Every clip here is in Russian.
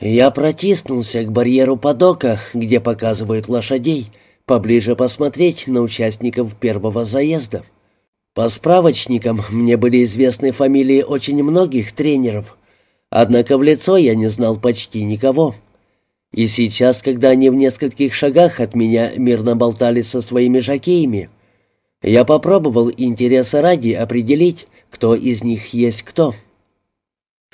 Я протиснулся к барьеру подока, где показывают лошадей, поближе посмотреть на участников первого заезда. По справочникам мне были известны фамилии очень многих тренеров, однако в лицо я не знал почти никого. И сейчас, когда они в нескольких шагах от меня мирно болтали со своими жакеями, я попробовал интереса ради определить, кто из них есть кто.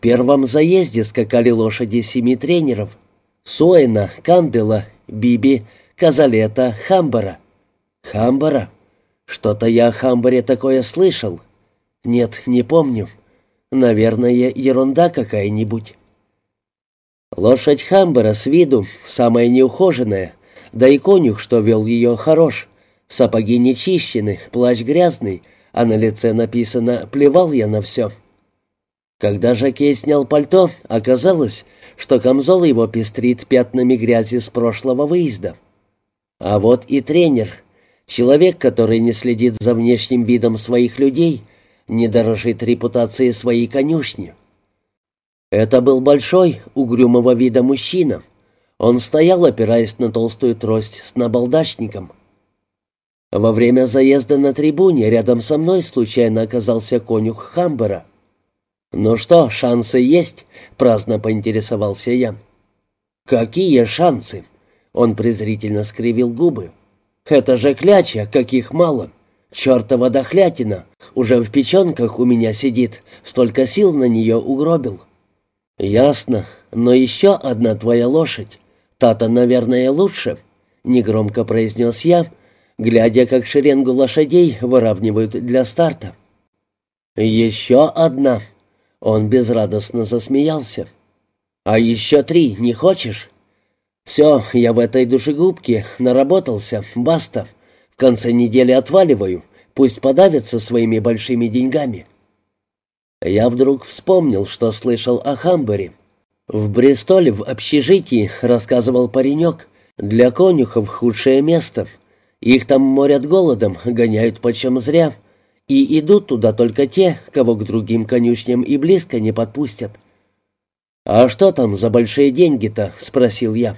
Первом заезде скакали лошади семи тренеров. Суэна, Кандела, Биби, Казалета, Хамбара. Хамбара? Что-то я о Хамбаре такое слышал. Нет, не помню. Наверное, ерунда какая-нибудь. Лошадь Хамбара с виду самая неухоженная, да и конюх, что вел ее, хорош. Сапоги не чищены, плащ грязный, а на лице написано «плевал я на все». Когда Жакей снял пальто, оказалось, что камзол его пестрит пятнами грязи с прошлого выезда. А вот и тренер, человек, который не следит за внешним видом своих людей, не дорожит репутацией своей конюшни. Это был большой, угрюмого вида мужчина. Он стоял, опираясь на толстую трость с набалдашником. Во время заезда на трибуне рядом со мной случайно оказался конюх Хамбера. «Ну что, шансы есть?» — праздно поинтересовался я. «Какие шансы?» — он презрительно скривил губы. «Это же кляча, каких мало. Чертова дохлятина. Уже в печенках у меня сидит. Столько сил на нее угробил». «Ясно. Но еще одна твоя лошадь. Та-то, наверное, лучше», — негромко произнес я, глядя, как шеренгу лошадей выравнивают для старта. «Еще одна», он безрадостно засмеялся. «А еще три не хочешь?» «Все, я в этой душегубке наработался, баста. В конце недели отваливаю, пусть подавится своими большими деньгами». Я вдруг вспомнил, что слышал о Хамбере. В Бристоле в общежитии, рассказывал паренек, для конюхов худшее место. Их там морят голодом, гоняют почем зря, и идут туда только те, кого к другим конюшням и близко не подпустят. «А что там за большие деньги-то?» — спросил я.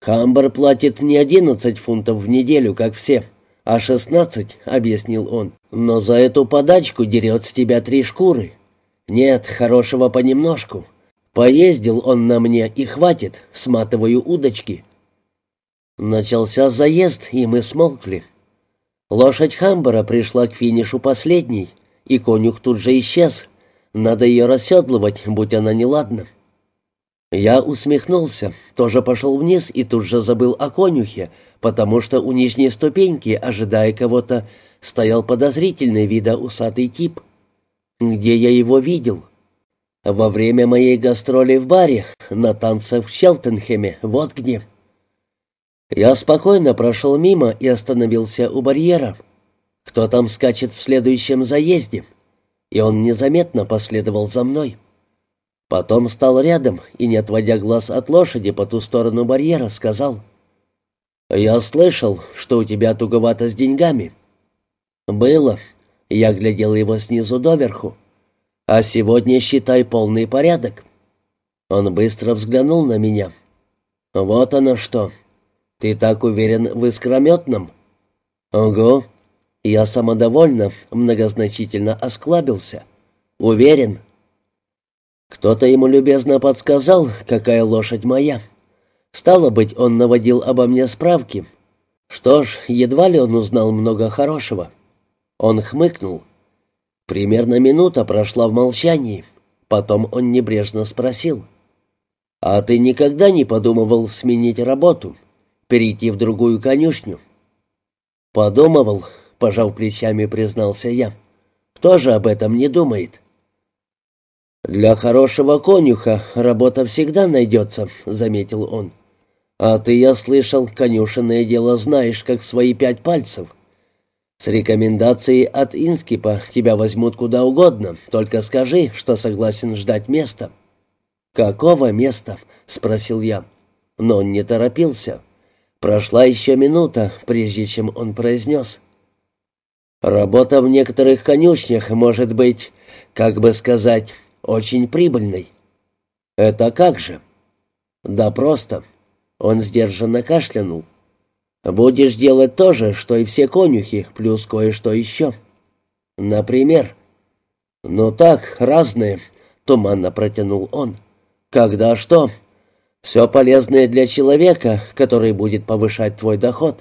«Хамбар платит не одиннадцать фунтов в неделю, как все, а шестнадцать», — объяснил он. «Но за эту подачку дерет с тебя три шкуры. Нет, хорошего понемножку. Поездил он на мне и хватит, сматываю удочки». Начался заезд, и мы смолкли. Лошадь Хамбера пришла к финишу последней, и конюх тут же исчез. Надо ее расседлывать, будь она неладна. Я усмехнулся, тоже пошел вниз и тут же забыл о конюхе, потому что у нижней ступеньки, ожидая кого-то, стоял подозрительный вида усатый тип. Где я его видел? Во время моей гастроли в баре, на танцах в Челтенхеме, вот где. Я спокойно прошел мимо и остановился у барьера. Кто там скачет в следующем заезде? И он незаметно последовал за мной. Потом стал рядом и, не отводя глаз от лошади по ту сторону барьера, сказал, «Я слышал, что у тебя туговато с деньгами». «Было». Я глядел его снизу доверху. «А сегодня, считай, полный порядок». Он быстро взглянул на меня. «Вот оно что. «Ты так уверен в искрометном?» «Ого!» Я самодовольно, многозначительно осклабился. «Уверен?» Кто-то ему любезно подсказал, какая лошадь моя. Стало быть, он наводил обо мне справки. Что ж, едва ли он узнал много хорошего. Он хмыкнул. Примерно минута прошла в молчании. Потом он небрежно спросил. «А ты никогда не подумывал сменить работу?» Перейти в другую конюшню. «Подумывал», — пожал плечами, признался я. «Кто же об этом не думает?» «Для хорошего конюха работа всегда найдется», — заметил он. «А ты, я слышал, конюшенное дело знаешь, как свои пять пальцев. С рекомендацией от Инскипа тебя возьмут куда угодно, только скажи, что согласен ждать места». «Какого места?» — спросил я. Но он не торопился. Прошла еще минута, прежде чем он произнес. «Работа в некоторых конюшнях может быть, как бы сказать, очень прибыльной». «Это как же?» «Да просто». Он сдержанно кашлянул. «Будешь делать то же, что и все конюхи, плюс кое-что еще». «Например?» «Ну так, разные», — туманно протянул он. «Когда что?» «Все полезное для человека, который будет повышать твой доход».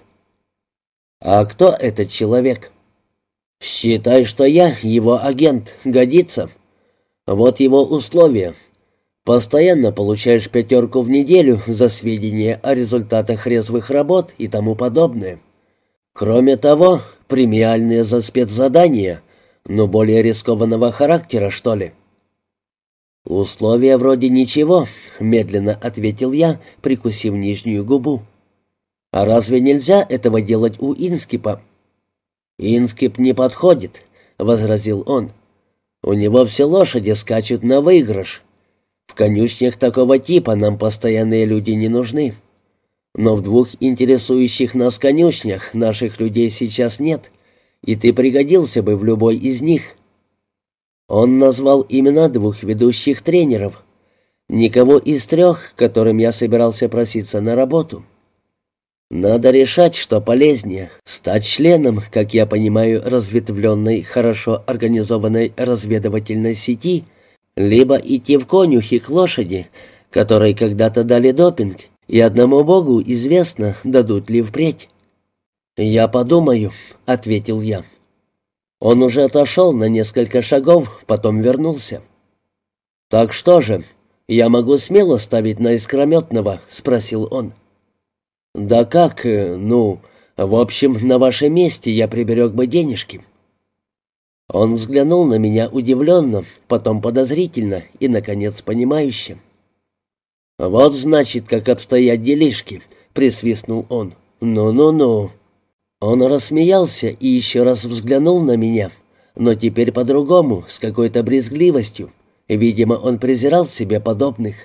«А кто этот человек?» «Считай, что я его агент. Годится?» «Вот его условия. Постоянно получаешь пятерку в неделю за сведения о результатах резвых работ и тому подобное. Кроме того, премиальные за спецзадания, но более рискованного характера, что ли». «Условия вроде ничего», — медленно ответил я, прикусив нижнюю губу. «А разве нельзя этого делать у Инскипа?» «Инскип не подходит», — возразил он. «У него все лошади скачут на выигрыш. В конюшнях такого типа нам постоянные люди не нужны. Но в двух интересующих нас конюшнях наших людей сейчас нет, и ты пригодился бы в любой из них». Он назвал имена двух ведущих тренеров, никого из трех, которым я собирался проситься на работу. Надо решать, что полезнее — стать членом, как я понимаю, разветвленной, хорошо организованной разведывательной сети, либо идти в конюхи к лошади, которой когда-то дали допинг, и одному богу известно, дадут ли впредь. «Я подумаю», — ответил я. Он уже отошел на несколько шагов, потом вернулся. «Так что же, я могу смело ставить на искрометного?» — спросил он. «Да как, э, ну, в общем, на вашем месте я приберег бы денежки». Он взглянул на меня удивленно, потом подозрительно и, наконец, понимающе. «Вот, значит, как обстоят делишки», — присвистнул он. «Ну-ну-ну». Он рассмеялся и еще раз взглянул на меня, но теперь по-другому, с какой-то брезгливостью. Видимо, он презирал себе подобных.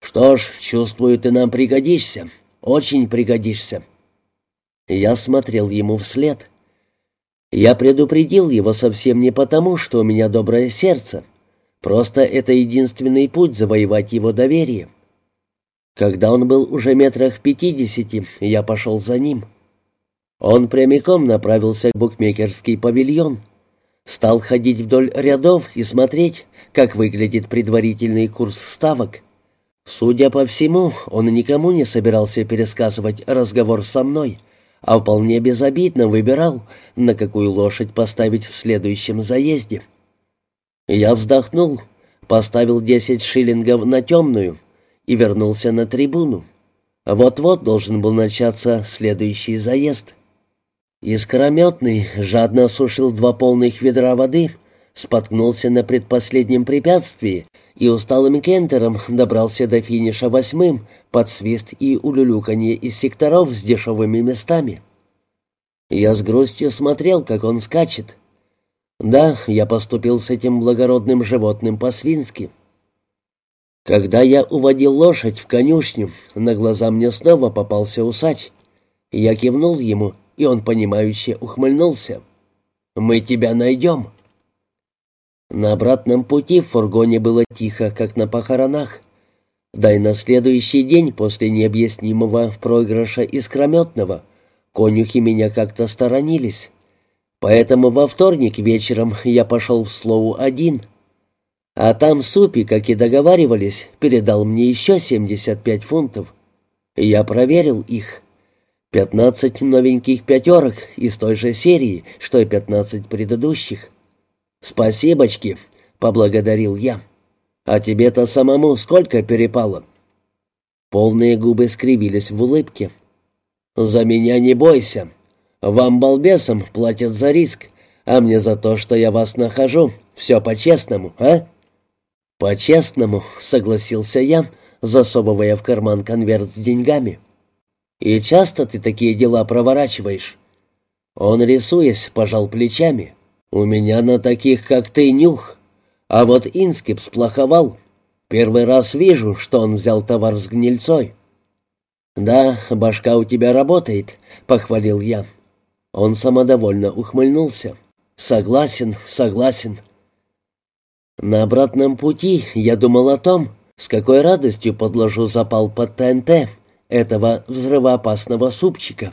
«Что ж, чувствую, ты нам пригодишься. Очень пригодишься». Я смотрел ему вслед. Я предупредил его совсем не потому, что у меня доброе сердце. Просто это единственный путь завоевать его доверие. Когда он был уже метрах в пятидесяти, я пошел за ним. Он прямиком направился в букмекерский павильон. Стал ходить вдоль рядов и смотреть, как выглядит предварительный курс ставок. Судя по всему, он никому не собирался пересказывать разговор со мной, а вполне безобидно выбирал, на какую лошадь поставить в следующем заезде. Я вздохнул, поставил десять шиллингов на темную и вернулся на трибуну. Вот-вот должен был начаться следующий заезд. Искрометный жадно осушил два полных ведра воды, споткнулся на предпоследнем препятствии и усталым кентером добрался до финиша восьмым под свист и улюлюканье из секторов с дешевыми местами. Я с грустью смотрел, как он скачет. Да, я поступил с этим благородным животным по-свински. Когда я уводил лошадь в конюшню, на глаза мне снова попался усач. Я кивнул ему, и он, понимающе ухмыльнулся. «Мы тебя найдем». На обратном пути в фургоне было тихо, как на похоронах. Да и на следующий день после необъяснимого проигрыша искрометного конюхи меня как-то сторонились. Поэтому во вторник вечером я пошел в Слоу один. А там Супи, как и договаривались, передал мне еще 75 фунтов. Я проверил их. Пятнадцать новеньких пятерок из той же серии, что и пятнадцать предыдущих. «Спасибочки», — поблагодарил я. «А тебе-то самому сколько перепало?» Полные губы скривились в улыбке. «За меня не бойся. Вам, балбесам, платят за риск, а мне за то, что я вас нахожу. Все по-честному, а?» «По-честному», — согласился я, засовывая в карман конверт с деньгами. «И часто ты такие дела проворачиваешь?» Он, рисуясь, пожал плечами. «У меня на таких, как ты, нюх. А вот Инскип сплоховал. Первый раз вижу, что он взял товар с гнильцой». «Да, башка у тебя работает», — похвалил я. Он самодовольно ухмыльнулся. «Согласен, согласен». На обратном пути я думал о том, С какой радостью подложу запал под ТНТ этого взрывоопасного супчика.